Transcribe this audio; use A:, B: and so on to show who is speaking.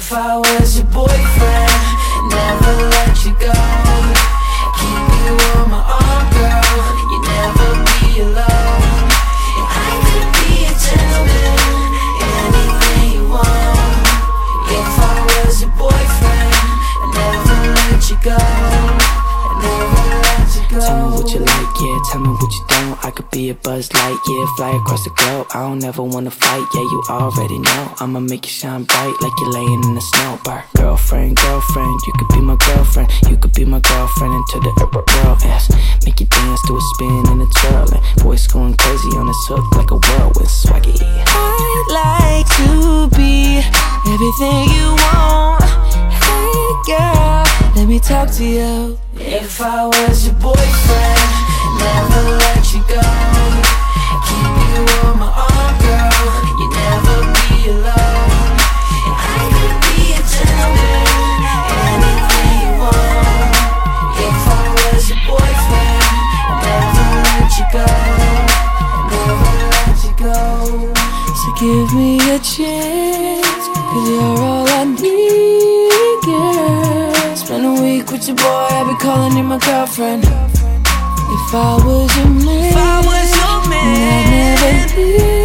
A: If I was your boyfriend, never
B: yeah, tell me what you don't. I could be a buzz light, yeah, fly across the globe. I don't ever wanna fight, yeah, you already know. I'ma make you shine bright like you're laying in the snow. Bar. Girlfriend, girlfriend, you could be my girlfriend. You could be my girlfriend into the upper yes. Make you dance to a spin and a twirl. And voice going crazy on this hook like a whirlwind swaggy.
A: I'd like to be everything you want. Hey girl, let me talk to you. If I was your boyfriend, never let you go. Keep you on my arm, girl. You never be alone. I could be a gentleman, anything you want. If I was your boyfriend, never let you go. Never let you go. So give me a chance, cause you're all I need, girl. Spend a week with your boy, I'll be calling you my girlfriend. If I was your man, if I was your man, I'd never